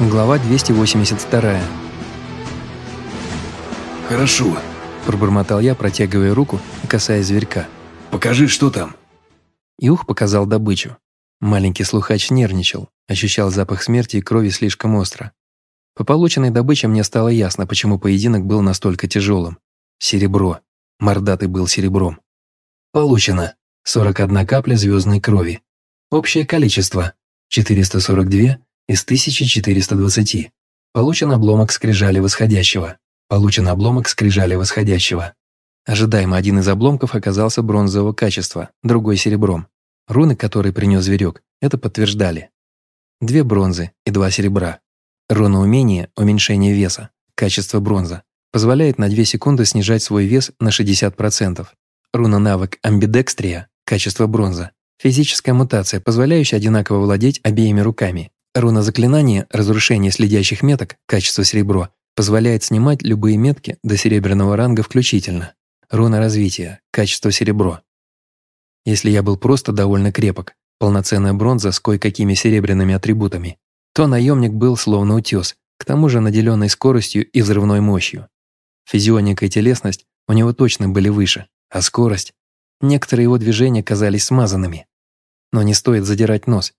Глава 282. «Хорошо», – пробормотал я, протягивая руку и касаясь зверька. «Покажи, что там». Иух показал добычу. Маленький слухач нервничал, ощущал запах смерти и крови слишком остро. По полученной добыче мне стало ясно, почему поединок был настолько тяжелым. Серебро. Мордатый был серебром. Получено. 41 капля звездной крови. Общее количество. 442 из 1420. Получен обломок скрижали восходящего. Получен обломок скрижали восходящего. Ожидаемо один из обломков оказался бронзового качества, другой серебром. Руны, которые принес зверек, это подтверждали. Две бронзы и два серебра. Руна умения – уменьшение веса, качество бронза. Позволяет на 2 секунды снижать свой вес на 60%. Руна навык амбидекстрия, качество бронза. Физическая мутация, позволяющая одинаково владеть обеими руками. Руна заклинания «Разрушение следящих меток» качество серебро позволяет снимать любые метки до серебряного ранга включительно. Руна развития качество серебро. Если я был просто довольно крепок, полноценная бронза с кое-какими серебряными атрибутами, то наемник был словно утес, к тому же наделенный скоростью и взрывной мощью. Физионика и телесность у него точно были выше, а скорость... Некоторые его движения казались смазанными. Но не стоит задирать нос,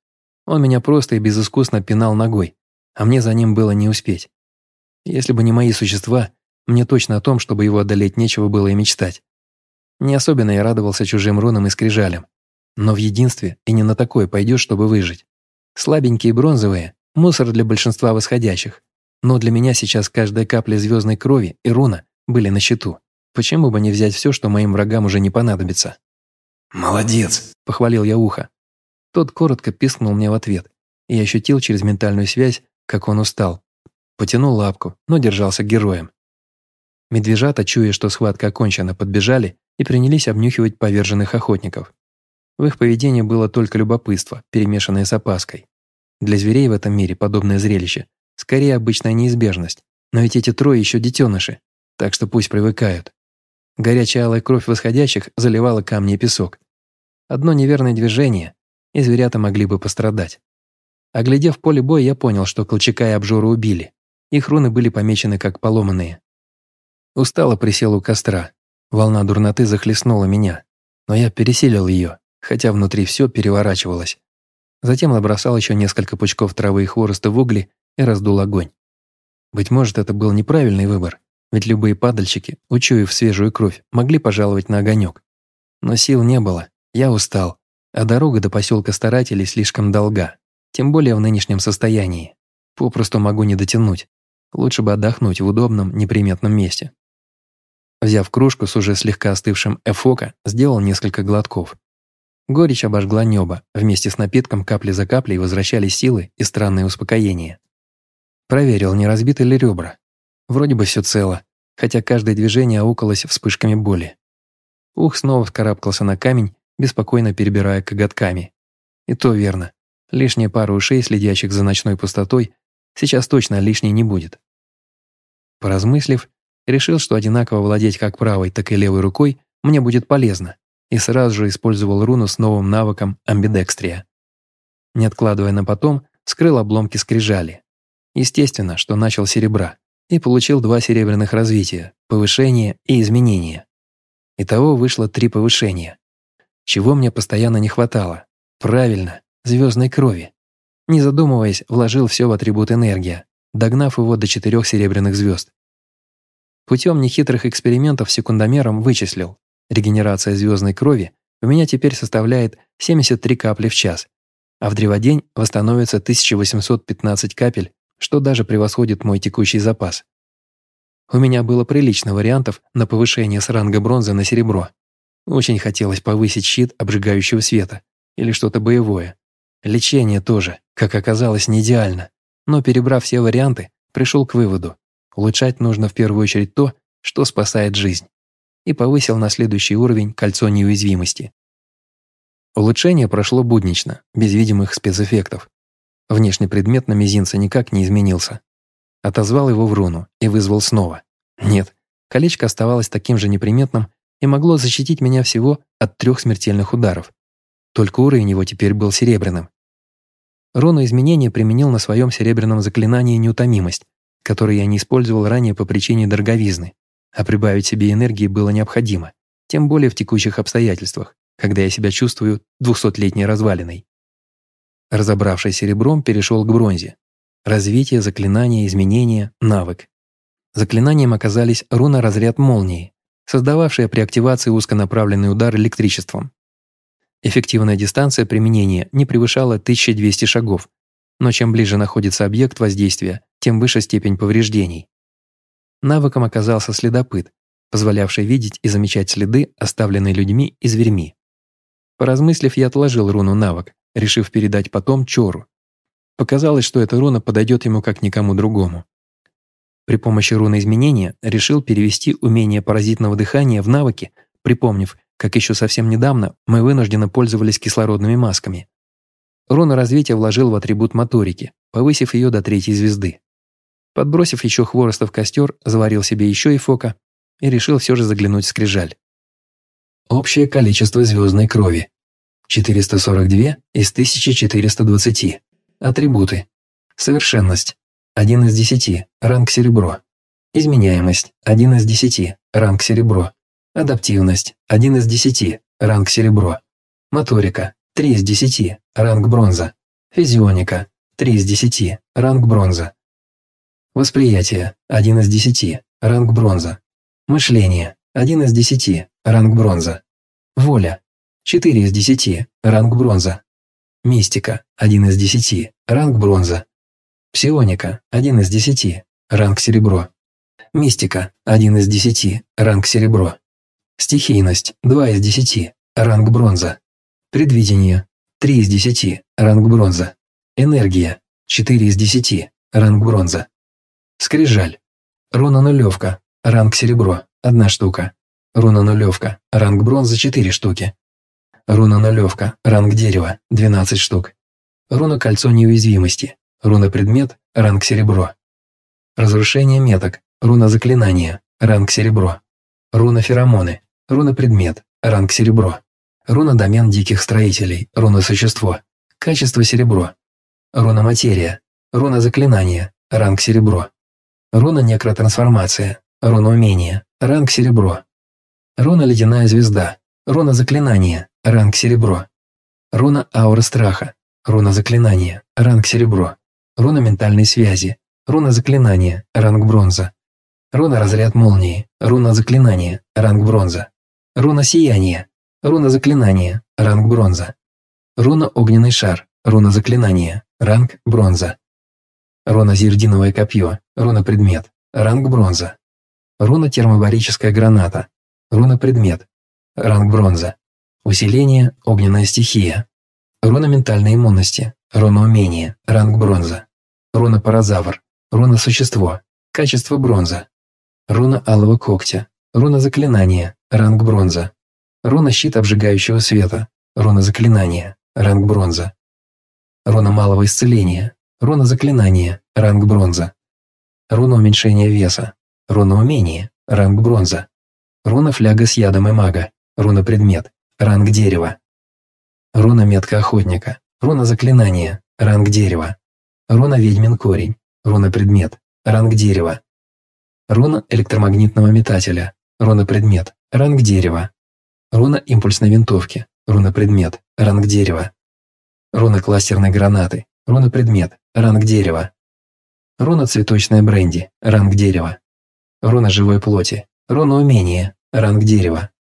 он меня просто и безыскусно пинал ногой, а мне за ним было не успеть. Если бы не мои существа, мне точно о том, чтобы его одолеть, нечего было и мечтать. Не особенно я радовался чужим рунам и скрижалям. Но в единстве и не на такое пойдешь, чтобы выжить. Слабенькие бронзовые – мусор для большинства восходящих. Но для меня сейчас каждая капля звездной крови и руна были на счету. Почему бы не взять все, что моим врагам уже не понадобится? «Молодец!» – похвалил я ухо. Тот коротко пискнул мне в ответ, и я ощутил через ментальную связь, как он устал. Потянул лапку, но держался героем. Медвежата, чуя, что схватка окончена, подбежали и принялись обнюхивать поверженных охотников. В их поведении было только любопытство, перемешанное с опаской. Для зверей в этом мире подобное зрелище – скорее обычная неизбежность, но ведь эти трое еще детеныши, так что пусть привыкают. Горячая алая кровь восходящих заливала камни и песок. Одно неверное движение, и зверята могли бы пострадать. Оглядев поле боя, я понял, что Колчака и Обжора убили. Их руны были помечены как поломанные. Устало присел у костра. Волна дурноты захлестнула меня. Но я пересилил ее, хотя внутри все переворачивалось. Затем набросал еще несколько пучков травы и хвороста в угли и раздул огонь. Быть может, это был неправильный выбор, ведь любые падальщики, учуяв свежую кровь, могли пожаловать на огонек. Но сил не было, я устал, а дорога до поселка старателей слишком долга, тем более в нынешнем состоянии. Попросту могу не дотянуть. Лучше бы отдохнуть в удобном, неприметном месте. Взяв кружку с уже слегка остывшим эфока, сделал несколько глотков. Горечь обожгла небо, вместе с напитком капли за каплей возвращались силы и странное успокоение. Проверил, не разбиты ли ребра. Вроде бы все цело, хотя каждое движение аукалось вспышками боли. Ух снова вскарабкался на камень беспокойно перебирая коготками. И то верно. Лишняя пара ушей, следящих за ночной пустотой, сейчас точно лишней не будет. Поразмыслив, решил, что одинаково владеть как правой, так и левой рукой мне будет полезно, и сразу же использовал руну с новым навыком амбидекстрия. Не откладывая на потом, скрыл обломки скрижали. Естественно, что начал серебра, и получил два серебряных развития, повышение и изменение. Итого вышло три повышения. Чего мне постоянно не хватало? Правильно, звездной крови. Не задумываясь, вложил все в атрибут энергия, догнав его до четырех серебряных звезд. Путем нехитрых экспериментов секундомером вычислил. Регенерация звездной крови у меня теперь составляет 73 капли в час, а в древодень восстановится 1815 капель, что даже превосходит мой текущий запас. У меня было прилично вариантов на повышение с ранга бронзы на серебро, очень хотелось повысить щит обжигающего света или что-то боевое. Лечение тоже, как оказалось, не идеально. Но перебрав все варианты, пришел к выводу. Улучшать нужно в первую очередь то, что спасает жизнь. И повысил на следующий уровень кольцо неуязвимости. Улучшение прошло буднично, без видимых спецэффектов. Внешний предмет на мизинце никак не изменился. Отозвал его в руну и вызвал снова. Нет, колечко оставалось таким же неприметным, и могло защитить меня всего от трех смертельных ударов. Только уровень его теперь был серебряным. Руну изменения применил на своем серебряном заклинании неутомимость, которое я не использовал ранее по причине дороговизны, а прибавить себе энергии было необходимо, тем более в текущих обстоятельствах, когда я себя чувствую двухсотлетней развалиной. Разобравшись серебром, перешел к бронзе. Развитие, заклинание, изменение, навык. Заклинанием оказались руна «Разряд молнии», создававшая при активации узконаправленный удар электричеством. Эффективная дистанция применения не превышала 1200 шагов, но чем ближе находится объект воздействия, тем выше степень повреждений. Навыком оказался следопыт, позволявший видеть и замечать следы, оставленные людьми и зверьми. Поразмыслив, я отложил руну навык, решив передать потом Чору. Показалось, что эта руна подойдет ему как никому другому. При помощи руны изменения решил перевести умение паразитного дыхания в навыки, припомнив, как еще совсем недавно мы вынужденно пользовались кислородными масками. Руну развития вложил в атрибут моторики, повысив ее до третьей звезды. Подбросив еще хвороста в костер, заварил себе еще и фока и решил все же заглянуть в скрижаль. Общее количество звездной крови. 442 из 1420. Атрибуты. Совершенность. 1 из 10. Ранг серебро. Изменяемость. 1 из 10. Ранг серебро. Адаптивность. 1 из 10. Ранг серебро. Моторика. 3 из 10. Ранг бронза. Физионика. 3 из 10. Ранг бронза. Восприятие. 1 из 10. Ранг бронза. Мышление. 1 из 10. Ранг бронза. Воля. 4 из 10. Ранг бронза. Мистика. 1 из 10. Ранг бронза. Псионика. 1 из 10. Ранг серебро. Мистика. 1 из 10. Ранг серебро. Стихийность. 2 из 10. Ранг бронза. Предвидение. 3 из 10. Ранг бронза. Энергия. 4 из 10. Ранг бронза. Скрижаль. Руна нулевка. Ранг серебро. Одна штука. Руна нулевка. Ранг бронза 4 штуки. Руна нулевка. Ранг дерева. 12 штук. Руна кольцо неуязвимости. Руна предмет. Ранг серебро. Разрушение меток. Руна заклинания. Ранг серебро. Руна феромоны. Руна предмет. Ранг серебро. Руна домен диких строителей. Руна существо. Качество серебро. Руна материя. Руна заклинания. Ранг серебро. Руна некротрансформация. Руна умения. Ранг серебро. Руна ледяная звезда. Руна заклинания. Ранг серебро. Руна аура страха. Руна заклинания. Ранг серебро. Руна ментальной связи. Руна заклинания. Ранг бронза. Руна разряд молнии. Руна заклинания. Ранг бронза. Руна сияния. Руна заклинания. Ранг бронза. Руна огненный шар. Руна заклинания. Ранг бронза. Руна зердиновое копье. Руна предмет. Ранг бронза. Руна термобарическая граната. Руна предмет. Ранг бронза. Усиление огненная стихия. Руна ментальной иммунности. Руна умения. Ранг бронза. Руна паразавр. Руна существо. Качество бронза. Руна алого когтя. Руна заклинания. Ранг бронза. Руна щит обжигающего света. Руна заклинания. Ранг бронза. Руна малого исцеления. Руна заклинания. Ранг бронза. Руна уменьшения веса. Руна умения. Ранг бронза. Руна фляга с ядом и мага. Руна предмет. Ранг дерева. Руна метка охотника. Руна заклинания. Ранг дерева. Руна ведьмин корень. Руна предмет. Ранг дерева. Руна электромагнитного метателя. Руна предмет. Ранг дерева. Руна импульсной винтовки. Руна предмет. Ранг дерева. Руна кластерной гранаты. Руна предмет. Ранг дерева. Руна цветочная бренди. Ранг дерева. Руна живой плоти. Руна умения. Ранг дерева.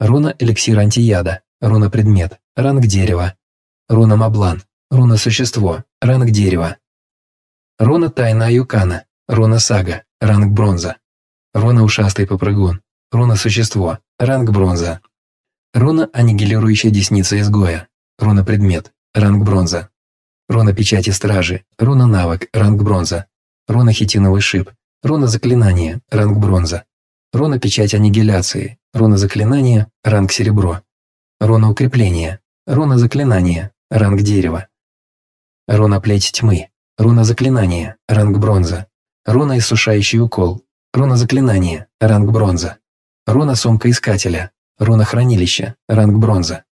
Руна эликсир антияда. Руна предмет. Ранг дерева. Руна маблан. Руна существо. Ранг дерева. Руна тайна Юкана. Руна сага. Ранг бронза. Руна ушастый попрыгун. Руна существо. Ранг бронза. Руна аннигилирующая десница изгоя. Руна предмет. Ранг бронза. Руна печати стражи. Руна навык. Ранг бронза. Руна хитиновый шип. Руна заклинания. Ранг бронза. Руна печать аннигиляции. Руна заклинания. Ранг серебро. Руна укрепления. Руна заклинания. Ранг дерева. Руна плеть тьмы. Руна заклинания. Ранг бронза. Руна иссушающий укол. Руна заклинания. Ранг бронза. Руна сумка искателя. Руна хранилища. Ранг бронза.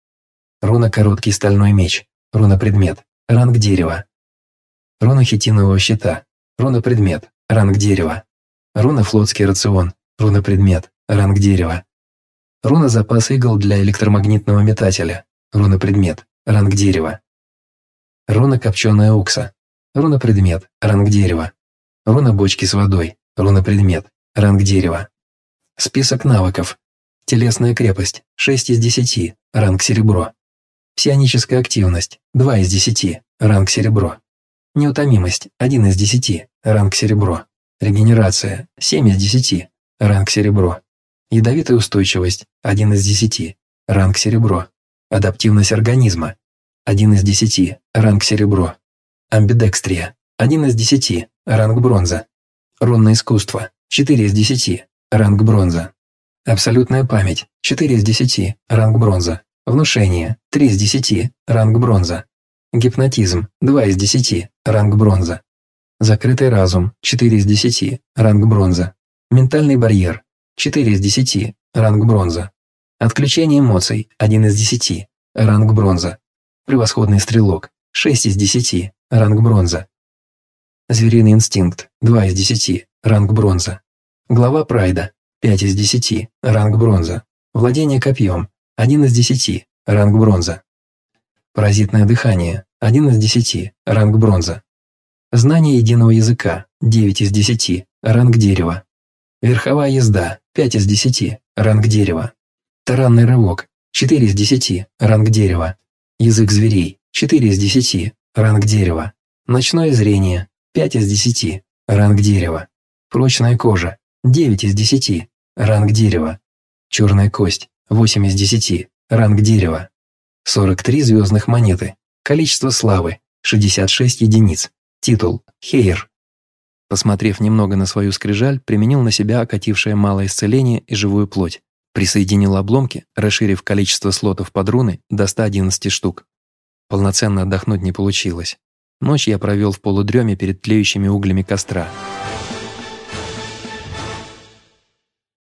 Руна короткий стальной меч. Руна предмет. Ранг дерева. Руна хитинового щита. Руна предмет. Ранг дерева. Руна флотский рацион. Руна предмет. Ранг дерева. Руна запас игл для электромагнитного метателя. Руна предмет. Ранг дерева. Руна копченая укса. Руна предмет. Ранг дерева. Руна бочки с водой. Руна предмет. Ранг дерева. Список навыков. Телесная крепость. 6 из 10. Ранг серебро. Псионическая активность. 2 из 10. Ранг серебро. Неутомимость. 1 из 10. Ранг серебро. Регенерация. 7 из 10. Ранг серебро. Ядовитая устойчивость. 1 из 10. Ранг серебро. Адаптивность организма. 1 из 10. Ранг серебро. Амбидекстрия. 1 из 10. Ранг бронза. Рунное искусство. 4 из 10. Ранг бронза. Абсолютная память. 4 из 10. Ранг бронза. Внушение. 3 из 10. Ранг бронза. Гипнотизм. 2 из 10. Ранг бронза. Закрытый разум. 4 из 10. Ранг бронза. Ментальный барьер. 4 из 10. Ранг бронза. Отключение эмоций. 1 из 10. Ранг бронза. Превосходный стрелок. 6 из 10. Ранг бронза. Звериный инстинкт. 2 из 10. Ранг бронза. Глава прайда. 5 из 10. Ранг бронза. Владение копьем. 1 из 10. Ранг бронза. Паразитное дыхание. 1 из 10. Ранг бронза. Знание единого языка. 9 из 10. Ранг дерева. Верховая езда. 5 из 10. Ранг дерева. Таранный рывок. 4 из 10. Ранг дерева. Язык зверей. 4 из 10. Ранг дерева. Ночное зрение. 5 из 10. Ранг дерева. Прочная кожа. 9 из 10. Ранг дерева. Черная кость. 8 из 10. Ранг дерева. 43 звездных монеты. Количество славы. 66 единиц. Титул. Хейр. Посмотрев немного на свою скрижаль, применил на себя окатившее малое исцеление и живую плоть. Присоединил обломки, расширив количество слотов под руны до 111 штук. Полноценно отдохнуть не получилось. Ночь я провел в полудреме перед тлеющими углями костра –